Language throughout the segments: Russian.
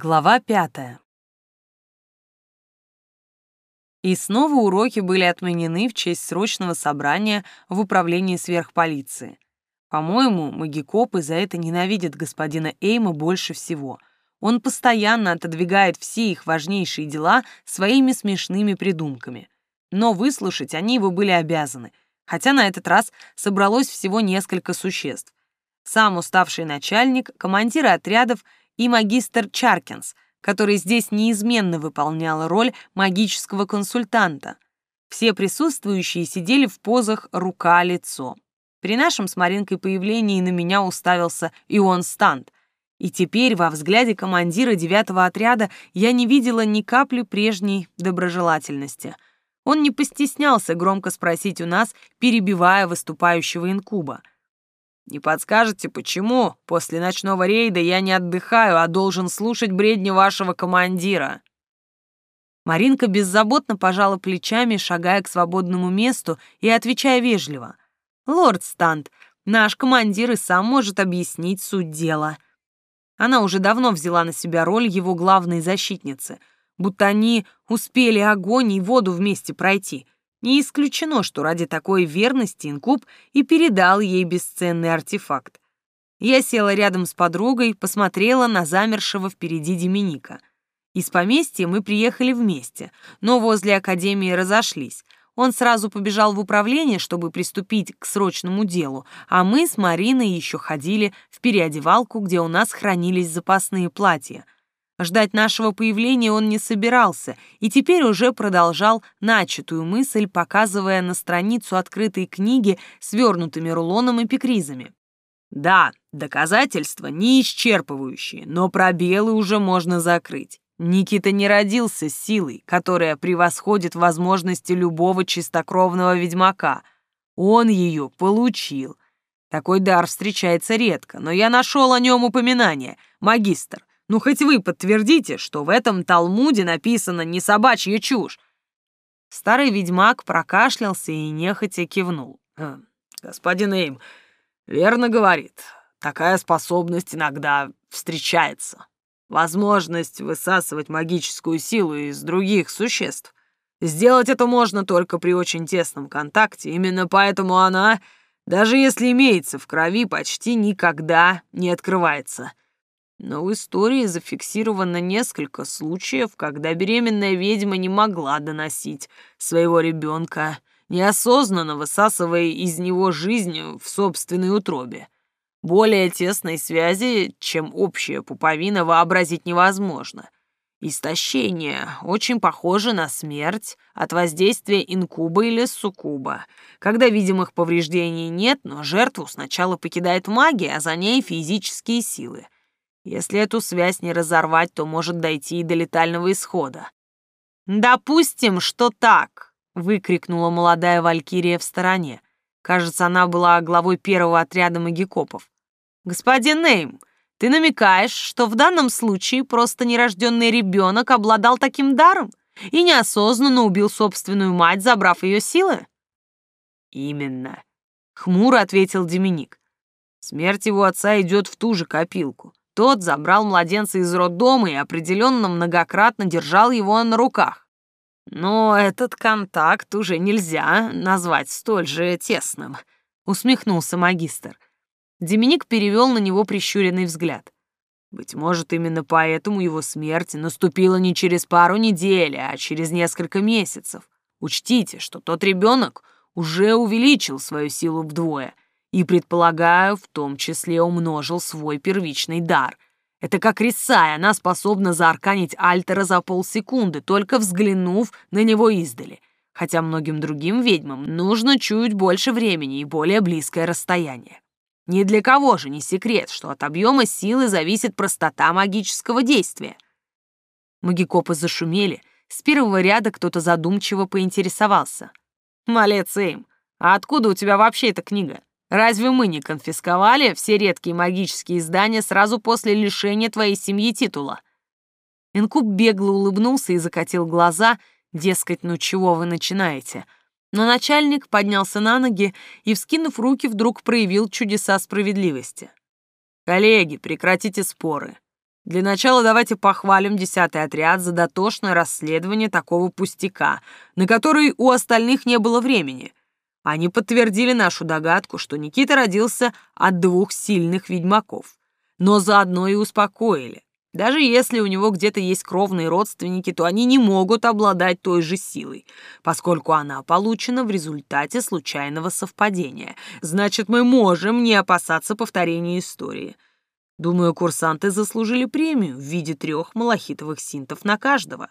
Глава пятая. И снова уроки были отменены в честь срочного собрания в управлении сверхполиции. По-моему, магикопы за это ненавидят господина Эйма больше всего. Он постоянно отодвигает все их важнейшие дела своими смешными придумками. Но выслушать они его были обязаны, хотя на этот раз собралось всего несколько существ. Сам уставший начальник, командиры отрядов и магистр Чаркинс, который здесь неизменно выполнял роль магического консультанта. Все присутствующие сидели в позах рука-лицо. При нашем с Маринкой появлении на меня уставился Ион Стант, и теперь во взгляде командира девятого отряда я не видела ни капли прежней доброжелательности. Он не постеснялся громко спросить у нас, перебивая выступающего инкуба — не подскажете, почему после ночного рейда я не отдыхаю, а должен слушать бредни вашего командира?» Маринка беззаботно пожала плечами, шагая к свободному месту и отвечая вежливо. «Лорд Стант, наш командир и сам может объяснить суть дела». Она уже давно взяла на себя роль его главной защитницы, будто они успели огонь и воду вместе пройти — не исключено, что ради такой верности инкуб и передал ей бесценный артефакт. Я села рядом с подругой, посмотрела на замершего впереди Деминика. Из поместья мы приехали вместе, но возле академии разошлись. Он сразу побежал в управление, чтобы приступить к срочному делу, а мы с Мариной еще ходили в переодевалку, где у нас хранились запасные платья — Ждать нашего появления он не собирался и теперь уже продолжал начатую мысль, показывая на страницу открытой книги свернутыми рулоном и пикризами. Да, доказательства не исчерпывающие, но пробелы уже можно закрыть. Никита не родился силой, которая превосходит возможности любого чистокровного ведьмака. Он ее получил. Такой дар встречается редко, но я нашел о нем упоминание. Магистр, ну, хоть вы подтвердите, что в этом Талмуде написано не собачья чушь. Старый ведьмак прокашлялся и нехотя кивнул. «Э, «Господин Эйм, верно говорит. Такая способность иногда встречается. Возможность высасывать магическую силу из других существ. Сделать это можно только при очень тесном контакте. Именно поэтому она, даже если имеется в крови, почти никогда не открывается. Но в истории зафиксировано несколько случаев, когда беременная ведьма не могла доносить своего ребенка, неосознанно высасывая из него жизнь в собственной утробе. Более тесной связи, чем общая пуповина, вообразить невозможно. Истощение очень похоже на смерть от воздействия инкуба или суккуба, когда видимых повреждений нет, но жертву сначала покидает магия, а за ней физические силы — если эту связь не разорвать, то может дойти и до летального исхода. «Допустим, что так!» — выкрикнула молодая валькирия в стороне. Кажется, она была главой первого отряда магикопов. «Господин Нейм, ты намекаешь, что в данном случае просто нерожденный ребенок обладал таким даром и неосознанно убил собственную мать, забрав ее силы?» «Именно», — хмуро ответил Деминик. «Смерть его отца идет в ту же копилку. Тот забрал младенца из роддома и определенно многократно держал его на руках. Но этот контакт уже нельзя назвать столь же тесным, усмехнулся магистр. Деминик перевел на него прищуренный взгляд. Быть может, именно поэтому его смерть наступила не через пару недель, а через несколько месяцев. Учтите, что тот ребенок уже увеличил свою силу вдвое — и, предполагаю, в том числе умножил свой первичный дар. Это как Рисай, она способна заарканить Альтера за полсекунды, только взглянув на него издали. Хотя многим другим ведьмам нужно чуть больше времени и более близкое расстояние. Ни для кого же не секрет, что от объема силы зависит простота магического действия. Магикопы зашумели, с первого ряда кто-то задумчиво поинтересовался. «Малец Эйм, а откуда у тебя вообще эта книга?» Разве мы не конфисковали все редкие магические издания сразу после лишения твоей семьи титула?» Инкуб бегло улыбнулся и закатил глаза, дескать, ну чего вы начинаете? Но начальник поднялся на ноги и, вскинув руки, вдруг проявил чудеса справедливости. «Коллеги, прекратите споры. Для начала давайте похвалим десятый отряд за дотошное расследование такого пустяка, на который у остальных не было времени. Они подтвердили нашу догадку, что Никита родился от двух сильных ведьмаков, но заодно и успокоили. Даже если у него где-то есть кровные родственники, то они не могут обладать той же силой, поскольку она получена в результате случайного совпадения. Значит, мы можем не опасаться повторения истории. Думаю, курсанты заслужили премию в виде трех малахитовых синтов на каждого.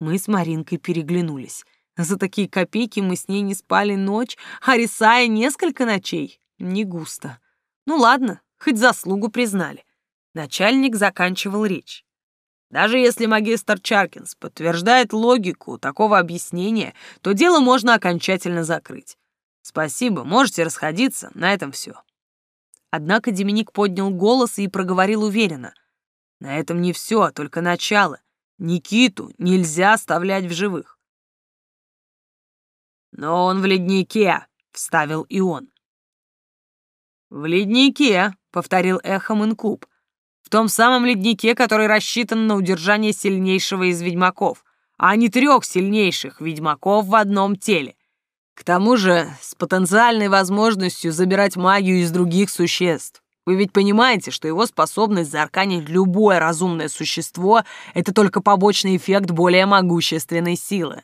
Мы с Маринкой переглянулись. За такие копейки мы с ней не спали ночь, а рисая несколько ночей. Не густо. Ну ладно, хоть заслугу признали. Начальник заканчивал речь. Даже если магистр Чаркинс подтверждает логику такого объяснения, то дело можно окончательно закрыть. Спасибо, можете расходиться, на этом все. Однако Деминик поднял голос и проговорил уверенно. На этом не все, а только начало. Никиту нельзя оставлять в живых. Но он в леднике, вставил и он. В леднике, повторил эхом инкуб в том самом леднике, который рассчитан на удержание сильнейшего из ведьмаков, а не трех сильнейших ведьмаков в одном теле. К тому же с потенциальной возможностью забирать магию из других существ. Вы ведь понимаете, что его способность заарканить любое разумное существо — это только побочный эффект более могущественной силы.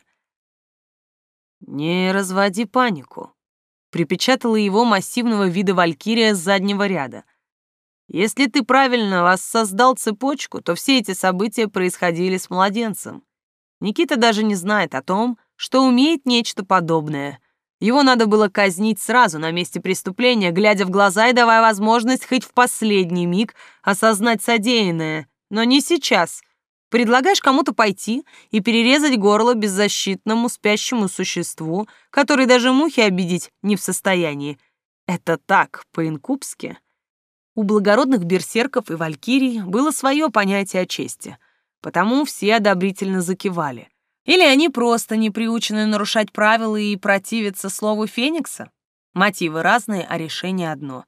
«Не разводи панику», — припечатала его массивного вида валькирия с заднего ряда — если ты правильно воссоздал цепочку, то все эти события происходили с младенцем. Никита даже не знает о том, что умеет нечто подобное. Его надо было казнить сразу на месте преступления, глядя в глаза и давая возможность хоть в последний миг осознать содеянное. Но не сейчас. Предлагаешь кому-то пойти и перерезать горло беззащитному спящему существу, который даже мухи обидеть не в состоянии. Это так, по-инкубски. У благородных берсерков и валькирий было свое понятие о чести, потому все одобрительно закивали. Или они просто не приучены нарушать правила и противиться слову Феникса? Мотивы разные, а решение одно.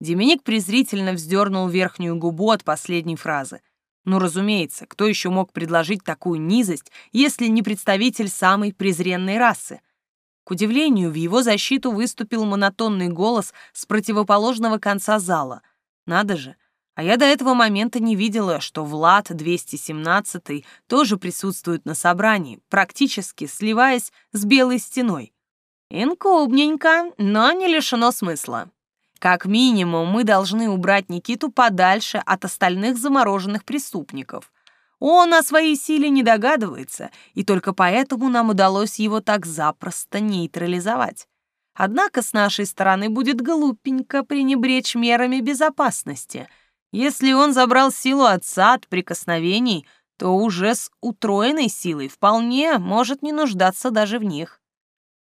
Деминик презрительно вздернул верхнюю губу от последней фразы. Ну, разумеется, кто еще мог предложить такую низость, если не представитель самой презренной расы? К удивлению, в его защиту выступил монотонный голос с противоположного конца зала — надо же. А я до этого момента не видела, что Влад 217 тоже присутствует на собрании, практически сливаясь с белой стеной. Инкубненько, но не лишено смысла. Как минимум, мы должны убрать Никиту подальше от остальных замороженных преступников. Он о своей силе не догадывается, и только поэтому нам удалось его так запросто нейтрализовать. Однако с нашей стороны будет глупенько пренебречь мерами безопасности. Если он забрал силу отца от прикосновений, то уже с утроенной силой вполне может не нуждаться даже в них.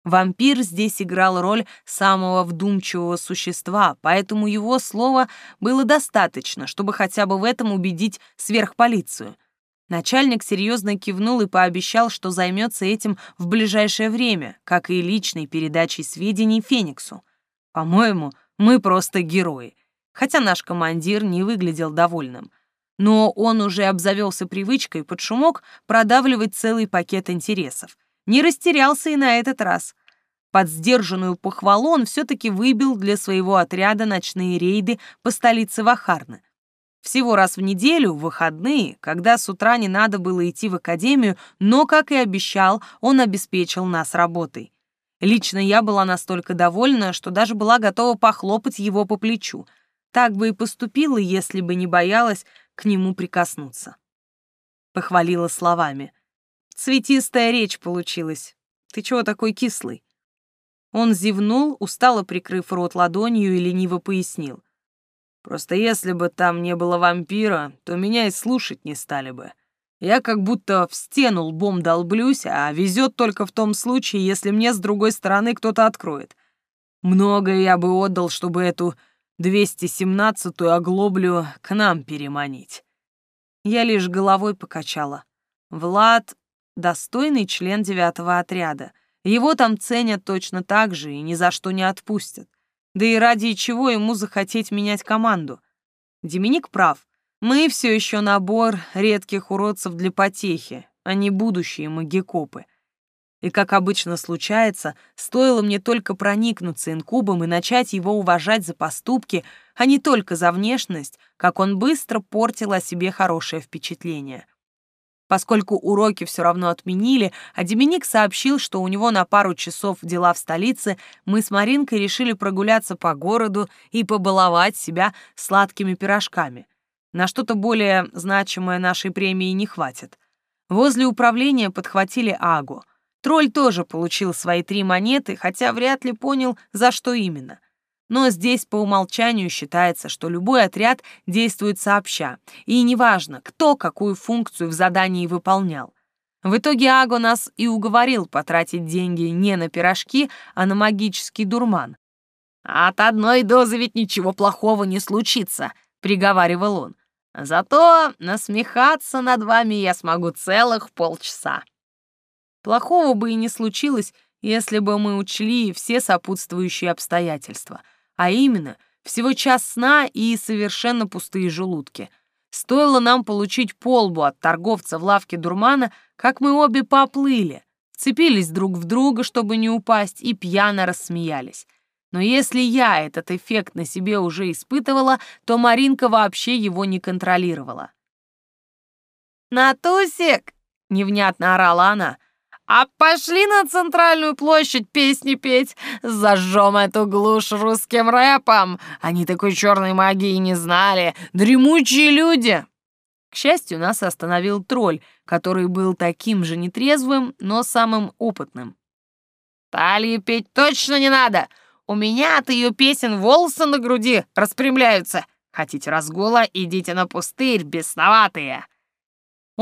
Вампир здесь играл роль самого вдумчивого существа, поэтому его слова было достаточно, чтобы хотя бы в этом убедить сверхполицию — Начальник серьезно кивнул и пообещал, что займется этим в ближайшее время, как и личной передачей сведений Фениксу. По-моему, мы просто герои. Хотя наш командир не выглядел довольным. Но он уже обзавелся привычкой под шумок продавливать целый пакет интересов. Не растерялся и на этот раз. Под сдержанную похвалу он все-таки выбил для своего отряда ночные рейды по столице Вахарны. Всего раз в неделю, в выходные, когда с утра не надо было идти в академию, но, как и обещал, он обеспечил нас работой. Лично я была настолько довольна, что даже была готова похлопать его по плечу. Так бы и поступила, если бы не боялась к нему прикоснуться. Похвалила словами. «Цветистая речь получилась. Ты чего такой кислый?» Он зевнул, устало прикрыв рот ладонью и лениво пояснил. Просто если бы там не было вампира, то меня и слушать не стали бы. Я как будто в стену лбом долблюсь, а везет только в том случае, если мне с другой стороны кто-то откроет. Многое я бы отдал, чтобы эту 217-ю оглоблю к нам переманить. Я лишь головой покачала. Влад — достойный член девятого отряда. Его там ценят точно так же и ни за что не отпустят. Да и ради чего ему захотеть менять команду? Деминик прав. Мы все еще набор редких уродцев для потехи, а не будущие магикопы. И, как обычно случается, стоило мне только проникнуться инкубом и начать его уважать за поступки, а не только за внешность, как он быстро портил о себе хорошее впечатление. Поскольку уроки все равно отменили, а Деминик сообщил, что у него на пару часов дела в столице, мы с Маринкой решили прогуляться по городу и побаловать себя сладкими пирожками. На что-то более значимое нашей премии не хватит. Возле управления подхватили Агу. Тролль тоже получил свои три монеты, хотя вряд ли понял, за что именно. Но здесь по умолчанию считается, что любой отряд действует сообща, и неважно, кто какую функцию в задании выполнял. В итоге Аго нас и уговорил потратить деньги не на пирожки, а на магический дурман. «От одной дозы ведь ничего плохого не случится», — приговаривал он. Зато насмехаться над вами я смогу целых полчаса. Плохого бы и не случилось, если бы мы учли все сопутствующие обстоятельства, а именно всего час сна и совершенно пустые желудки. Стоило нам получить полбу от торговца в лавке дурмана, как мы обе поплыли, вцепились друг в друга, чтобы не упасть, и пьяно рассмеялись. Но если я этот эффект на себе уже испытывала, то Маринка вообще его не контролировала. «Натусик!» — невнятно орала она. «А пошли на центральную площадь песни петь! Зажжем эту глушь русским рэпом! Они такой черной магии не знали! Дремучие люди!» К счастью, нас остановил тролль, который был таким же нетрезвым, но самым опытным. «Талию петь точно не надо! У меня от ее песен волосы на груди распрямляются. Хотите разгула, идите на пустырь, бесноватые.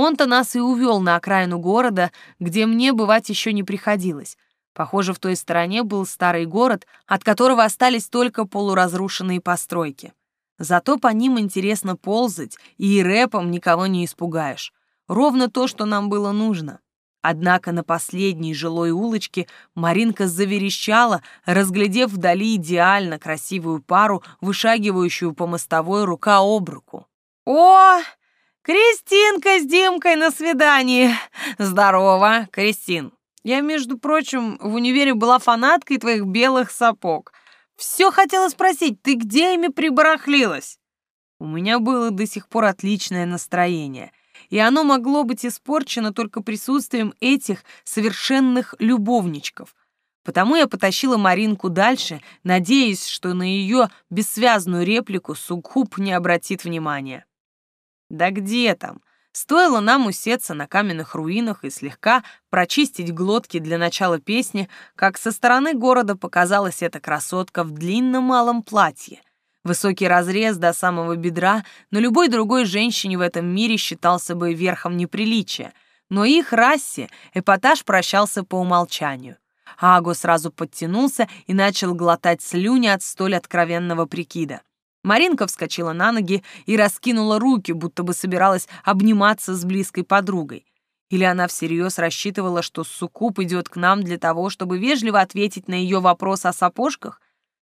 Он-то нас и увел на окраину города, где мне бывать еще не приходилось. Похоже, в той стороне был старый город, от которого остались только полуразрушенные постройки. Зато по ним интересно ползать, и рэпом никого не испугаешь. Ровно то, что нам было нужно. Однако на последней жилой улочке Маринка заверещала, разглядев вдали идеально красивую пару, вышагивающую по мостовой рука об руку. «О, Кристинка с Димкой на свидании! Здорово, Кристин! Я, между прочим, в универе была фанаткой твоих белых сапог. Все хотела спросить, ты где ими прибарахлилась?» У меня было до сих пор отличное настроение — и оно могло быть испорчено только присутствием этих совершенных любовничков. Потому я потащила Маринку дальше, надеясь, что на ее бессвязную реплику Сугхуб не обратит внимания. Да где там? Стоило нам усеться на каменных руинах и слегка прочистить глотки для начала песни, как со стороны города показалась эта красотка в длинном малом платье, Высокий разрез до самого бедра на любой другой женщине в этом мире считался бы верхом неприличия, но их расе эпатаж прощался по умолчанию. Аго сразу подтянулся и начал глотать слюни от столь откровенного прикида. Маринка вскочила на ноги и раскинула руки, будто бы собиралась обниматься с близкой подругой. Или она всерьез рассчитывала, что Суккуб идет к нам для того, чтобы вежливо ответить на ее вопрос о сапожках?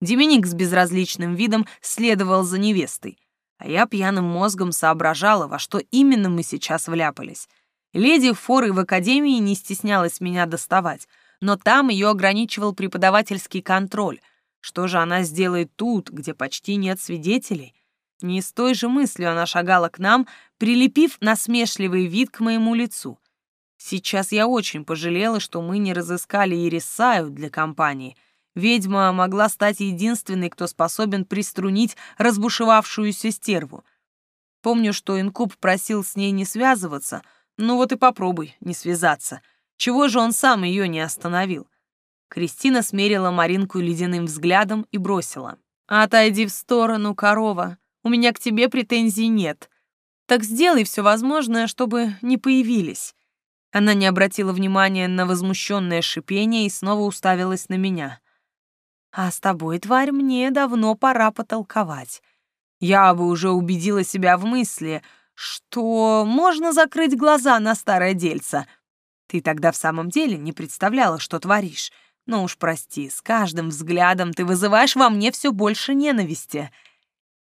Деминик с безразличным видом следовал за невестой, а я пьяным мозгом соображала, во что именно мы сейчас вляпались. Леди Форы в академии не стеснялась меня доставать, но там ее ограничивал преподавательский контроль. Что же она сделает тут, где почти нет свидетелей? Не с той же мыслью она шагала к нам, прилепив насмешливый вид к моему лицу. Сейчас я очень пожалела, что мы не разыскали Ирисаю для компании — Ведьма могла стать единственной, кто способен приструнить разбушевавшуюся стерву. Помню, что Инкуб просил с ней не связываться, ну вот и попробуй не связаться. Чего же он сам ее не остановил? Кристина смерила Маринку ледяным взглядом и бросила. «Отойди в сторону, корова, у меня к тебе претензий нет. Так сделай все возможное, чтобы не появились». Она не обратила внимания на возмущенное шипение и снова уставилась на меня. А с тобой, тварь, мне давно пора потолковать. Я бы уже убедила себя в мысли, что можно закрыть глаза на старое дельце. Ты тогда в самом деле не представляла, что творишь. Но уж прости, с каждым взглядом ты вызываешь во мне все больше ненависти.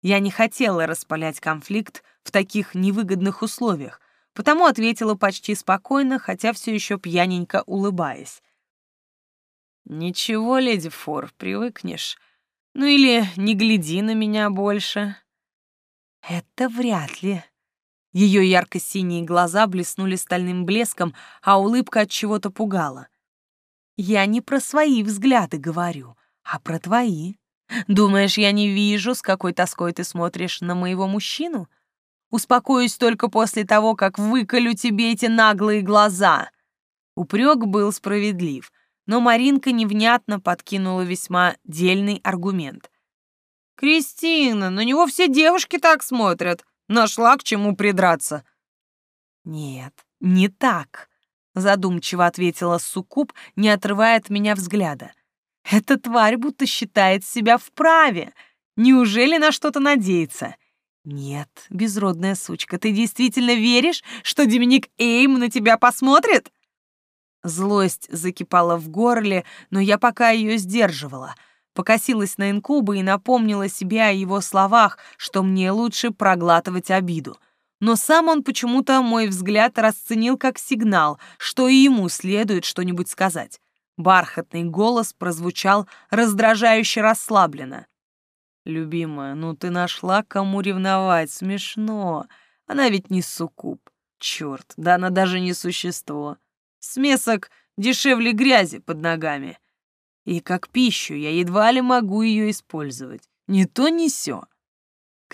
Я не хотела распалять конфликт в таких невыгодных условиях, потому ответила почти спокойно, хотя все еще пьяненько улыбаясь. «Ничего, леди Фор, привыкнешь. Ну или не гляди на меня больше». «Это вряд ли». Ее ярко-синие глаза блеснули стальным блеском, а улыбка от чего-то пугала. «Я не про свои взгляды говорю, а про твои. Думаешь, я не вижу, с какой тоской ты смотришь на моего мужчину? Успокоюсь только после того, как выколю тебе эти наглые глаза». Упрек был справедлив, но Маринка невнятно подкинула весьма дельный аргумент. «Кристина, на него все девушки так смотрят. Нашла к чему придраться». «Нет, не так», — задумчиво ответила Суккуб, не отрывая от меня взгляда. «Эта тварь будто считает себя вправе. Неужели на что-то надеется?» «Нет, безродная сучка, ты действительно веришь, что Доминик Эйм на тебя посмотрит?» Злость закипала в горле, но я пока ее сдерживала. Покосилась на инкуба и напомнила себе о его словах, что мне лучше проглатывать обиду. Но сам он почему-то мой взгляд расценил как сигнал, что и ему следует что-нибудь сказать. Бархатный голос прозвучал раздражающе расслабленно. «Любимая, ну ты нашла, кому ревновать, смешно. Она ведь не суккуб. Черт, да она даже не существо. Смесок дешевле грязи под ногами. И как пищу я едва ли могу ее использовать. Не то, не сё».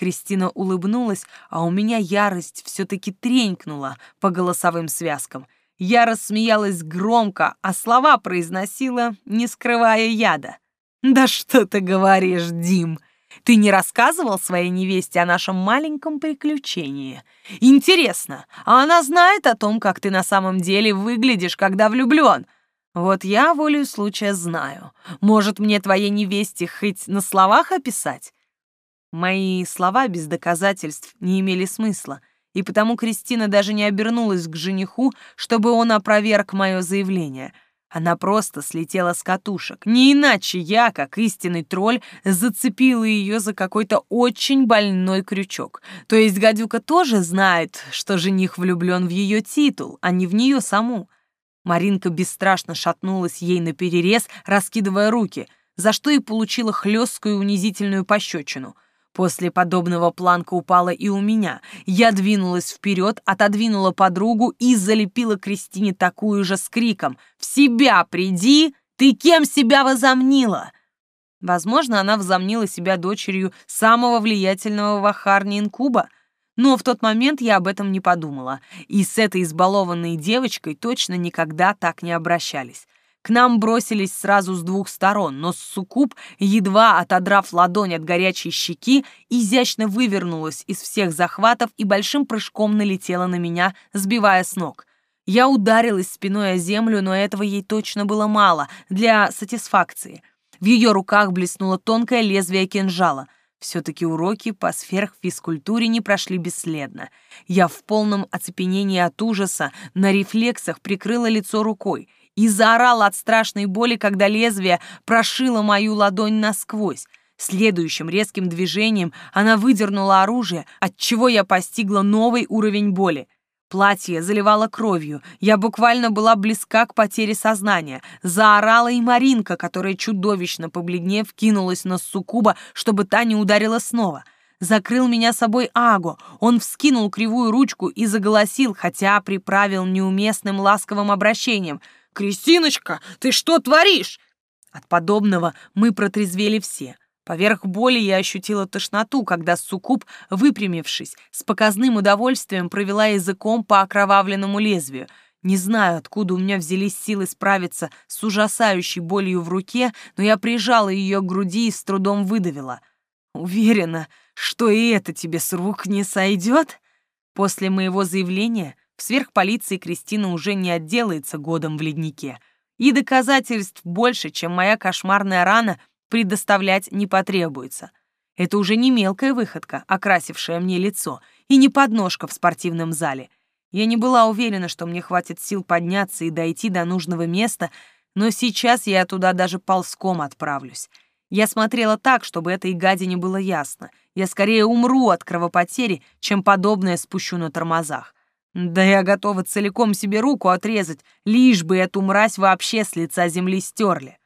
Кристина улыбнулась, а у меня ярость все-таки тренькнула по голосовым связкам. Я рассмеялась громко, а слова произносила, не скрывая яда. «Да что ты говоришь, Дим?» Ты не рассказывал своей невесте о нашем маленьком приключении? Интересно, а она знает о том, как ты на самом деле выглядишь, когда влюблен? Вот я волею случая знаю. Может, мне твоей невесте хоть на словах описать? Мои слова без доказательств не имели смысла, и потому Кристина даже не обернулась к жениху, чтобы он опроверг мое заявление — она просто слетела с катушек. Не иначе я, как истинный тролль, зацепила ее за какой-то очень больной крючок. То есть гадюка тоже знает, что жених влюблен в ее титул, а не в нее саму. Маринка бесстрашно шатнулась ей на перерез, раскидывая руки, за что и получила хлесткую унизительную пощечину — После подобного планка упала и у меня. Я двинулась вперед, отодвинула подругу и залепила Кристине такую же с криком «В себя приди! Ты кем себя возомнила?» Возможно, она возомнила себя дочерью самого влиятельного в Ахарне инкуба, но в тот момент я об этом не подумала, и с этой избалованной девочкой точно никогда так не обращались. К нам бросились сразу с двух сторон, но Сукуб, едва отодрав ладонь от горячей щеки, изящно вывернулась из всех захватов и большим прыжком налетела на меня, сбивая с ног. Я ударилась спиной о землю, но этого ей точно было мало для сатисфакции. В ее руках блеснуло тонкое лезвие кинжала. Все-таки уроки по сверхфизкультуре не прошли бесследно. Я в полном оцепенении от ужаса на рефлексах прикрыла лицо рукой — и заорал от страшной боли, когда лезвие прошило мою ладонь насквозь. Следующим резким движением она выдернула оружие, от чего я постигла новый уровень боли. Платье заливало кровью, я буквально была близка к потере сознания. Заорала и Маринка, которая чудовищно побледнев кинулась на суккуба, чтобы та не ударила снова. Закрыл меня собой Аго. Он вскинул кривую ручку и заголосил, хотя приправил неуместным ласковым обращением — «Кристиночка, ты что творишь?» От подобного мы протрезвели все. Поверх боли я ощутила тошноту, когда Сукуб, выпрямившись, с показным удовольствием провела языком по окровавленному лезвию. Не знаю, откуда у меня взялись силы справиться с ужасающей болью в руке, но я прижала ее к груди и с трудом выдавила. «Уверена, что и это тебе с рук не сойдет?» После моего заявления в сверхполиции Кристина уже не отделается годом в леднике. И доказательств больше, чем моя кошмарная рана, предоставлять не потребуется. Это уже не мелкая выходка, окрасившая мне лицо, и не подножка в спортивном зале. Я не была уверена, что мне хватит сил подняться и дойти до нужного места, но сейчас я туда даже ползком отправлюсь. Я смотрела так, чтобы этой гадине было ясно. Я скорее умру от кровопотери, чем подобное спущу на тормозах. Да я готова целиком себе руку отрезать, лишь бы эту мразь вообще с лица земли стерли.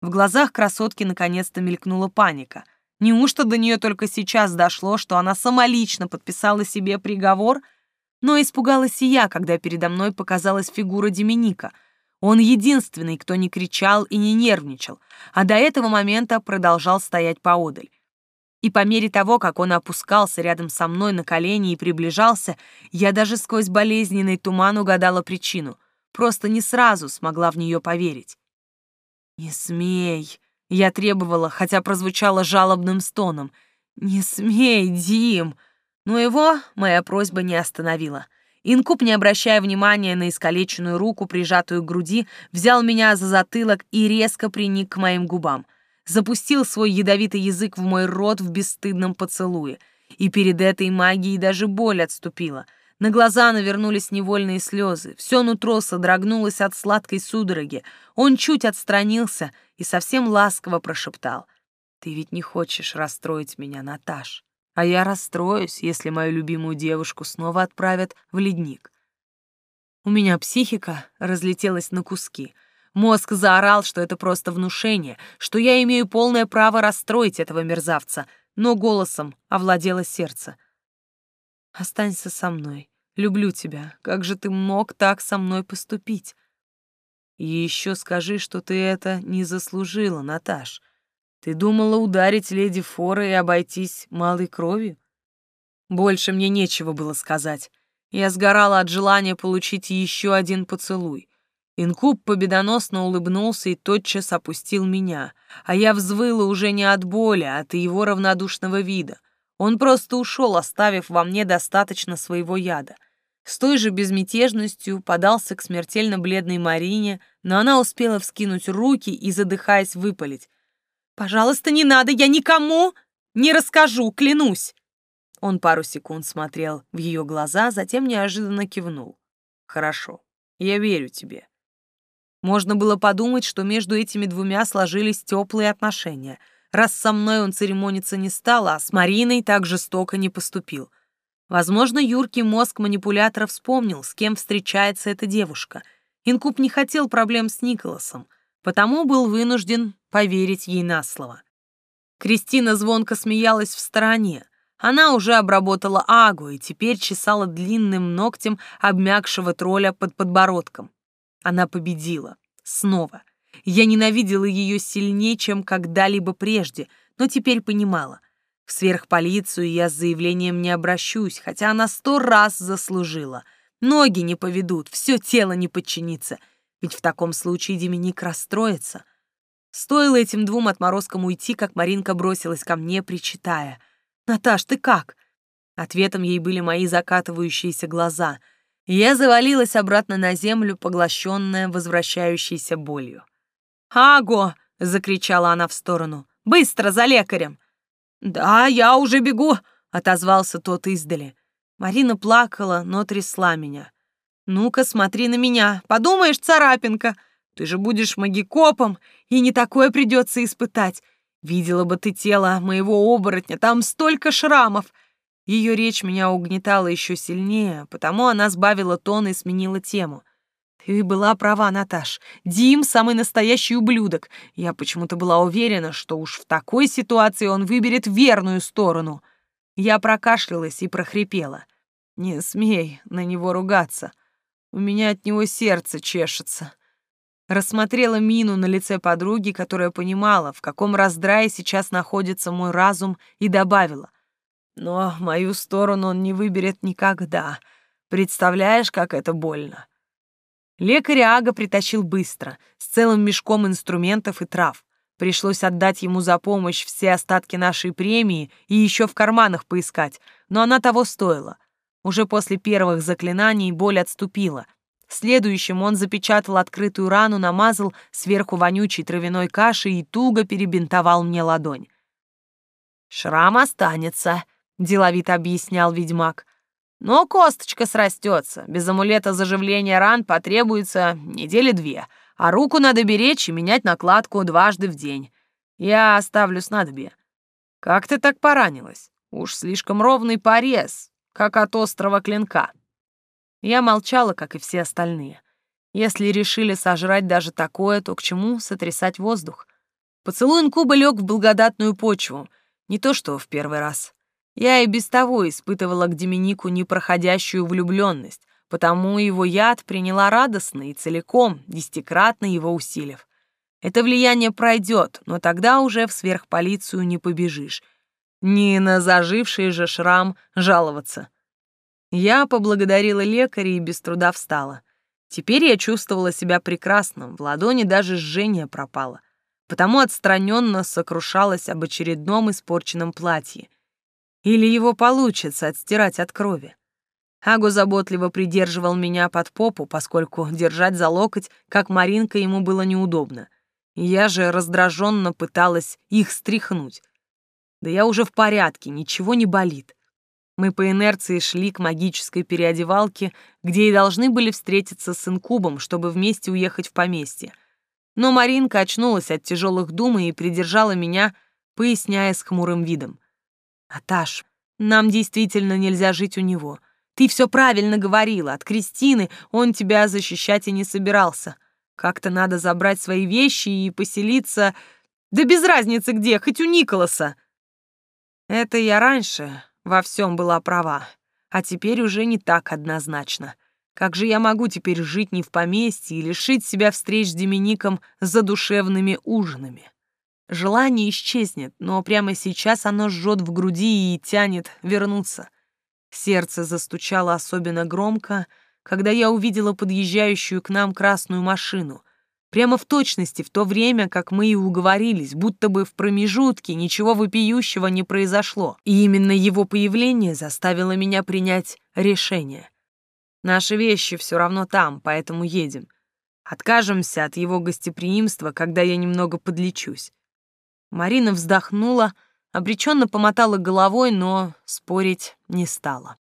В глазах красотки наконец-то мелькнула паника. Неужто до нее только сейчас дошло, что она самолично подписала себе приговор? Но испугалась и я, когда передо мной показалась фигура Деминика. Он единственный, кто не кричал и не нервничал, а до этого момента продолжал стоять поодаль. И по мере того, как он опускался рядом со мной на колени и приближался, я даже сквозь болезненный туман угадала причину. Просто не сразу смогла в нее поверить. «Не смей!» — я требовала, хотя прозвучало жалобным стоном. «Не смей, Дим!» Но его моя просьба не остановила. Инкуб, не обращая внимания на искалеченную руку, прижатую к груди, взял меня за затылок и резко приник к моим губам — запустил свой ядовитый язык в мой рот в бесстыдном поцелуе. И перед этой магией даже боль отступила. На глаза навернулись невольные слезы, все нутро содрогнулось от сладкой судороги. Он чуть отстранился и совсем ласково прошептал. «Ты ведь не хочешь расстроить меня, Наташ, а я расстроюсь, если мою любимую девушку снова отправят в ледник». У меня психика разлетелась на куски — Мозг заорал, что это просто внушение, что я имею полное право расстроить этого мерзавца, но голосом овладело сердце. «Останься со мной. Люблю тебя. Как же ты мог так со мной поступить?» «И еще скажи, что ты это не заслужила, Наташ. Ты думала ударить леди Фора и обойтись малой кровью?» Больше мне нечего было сказать. Я сгорала от желания получить еще один поцелуй. Инкуб победоносно улыбнулся и тотчас опустил меня, а я взвыла уже не от боли, а от его равнодушного вида. Он просто ушел, оставив во мне достаточно своего яда. С той же безмятежностью подался к смертельно бледной Марине, но она успела вскинуть руки и, задыхаясь, выпалить. «Пожалуйста, не надо, я никому не расскажу, клянусь!» Он пару секунд смотрел в ее глаза, затем неожиданно кивнул. «Хорошо, я верю тебе. Можно было подумать, что между этими двумя сложились теплые отношения, раз со мной он церемониться не стал, а с Мариной так жестоко не поступил. Возможно, юркий мозг манипулятора вспомнил, с кем встречается эта девушка. Инкуб не хотел проблем с Николасом, потому был вынужден поверить ей на слово. Кристина звонко смеялась в стороне. Она уже обработала агу и теперь чесала длинным ногтем обмякшего тролля под подбородком. Она победила. Снова. Я ненавидела ее сильнее, чем когда-либо прежде, но теперь понимала. В сверхполицию я с заявлением не обращусь, хотя она сто раз заслужила. Ноги не поведут, все тело не подчинится. Ведь в таком случае Деминик расстроится. Стоило этим двум отморозкам уйти, как Маринка бросилась ко мне, причитая. «Наташ, ты как?» Ответом ей были мои закатывающиеся глаза — я завалилась обратно на землю, поглощенная возвращающейся болью. «Аго!» — закричала она в сторону. «Быстро, за лекарем!» «Да, я уже бегу!» — отозвался тот издали. Марина плакала, но трясла меня. «Ну-ка, смотри на меня. Подумаешь, царапинка. Ты же будешь магикопом, и не такое придется испытать. Видела бы ты тело моего оборотня, там столько шрамов. Ее речь меня угнетала еще сильнее, потому она сбавила тон и сменила тему. «Ты была права, Наташ. Дим — самый настоящий ублюдок. Я почему-то была уверена, что уж в такой ситуации он выберет верную сторону». Я прокашлялась и прохрипела. «Не смей на него ругаться. У меня от него сердце чешется». Рассмотрела мину на лице подруги, которая понимала, в каком раздрае сейчас находится мой разум, и добавила. Но мою сторону он не выберет никогда. Представляешь, как это больно?» Лекарь Ага притащил быстро, с целым мешком инструментов и трав. Пришлось отдать ему за помощь все остатки нашей премии и еще в карманах поискать, но она того стоила. Уже после первых заклинаний боль отступила. Следующим он запечатал открытую рану, намазал сверху вонючей травяной кашей и туго перебинтовал мне ладонь. «Шрам останется», — деловито объяснял ведьмак. «Но косточка срастется. Без амулета заживления ран потребуется недели две, а руку надо беречь и менять накладку дважды в день. Я оставлю снадобье. Как ты так поранилась? Уж слишком ровный порез, как от острого клинка. Я молчала, как и все остальные. Если решили сожрать даже такое, то к чему сотрясать воздух? Поцелуй инкуба лег в благодатную почву, не то что в первый раз. Я и без того испытывала к Деминику непроходящую влюбленность, потому его яд приняла радостно и целиком, десятикратно его усилив. Это влияние пройдет, но тогда уже в сверхполицию не побежишь. Не на заживший же шрам жаловаться. Я поблагодарила лекаря и без труда встала. Теперь я чувствовала себя прекрасно, в ладони даже жжение пропало. Потому отстраненно сокрушалась об очередном испорченном платье. Или его получится отстирать от крови. Агу заботливо придерживал меня под попу, поскольку держать за локоть, как Маринка, ему было неудобно. Я же раздраженно пыталась их стряхнуть. Да я уже в порядке, ничего не болит. Мы по инерции шли к магической переодевалке, где и должны были встретиться с инкубом, чтобы вместе уехать в поместье. Но Маринка очнулась от тяжелых дум и придержала меня, поясняя с хмурым видом. «Аташ, нам действительно нельзя жить у него. Ты все правильно говорила, от Кристины он тебя защищать и не собирался. Как-то надо забрать свои вещи и поселиться... Да без разницы где, хоть у Николаса!» Это я раньше во всем была права, а теперь уже не так однозначно. Как же я могу теперь жить не в поместье и лишить себя встреч с Демиником за душевными ужинами? Желание исчезнет, но прямо сейчас оно жжет в груди и тянет вернуться. Сердце застучало особенно громко, когда я увидела подъезжающую к нам красную машину. Прямо в точности в то время, как мы и уговорились, будто бы в промежутке ничего вопиющего не произошло. И именно его появление заставило меня принять решение. Наши вещи все равно там, поэтому едем. Откажемся от его гостеприимства, когда я немного подлечусь. Марина вздохнула, обреченно помотала головой, но спорить не стала.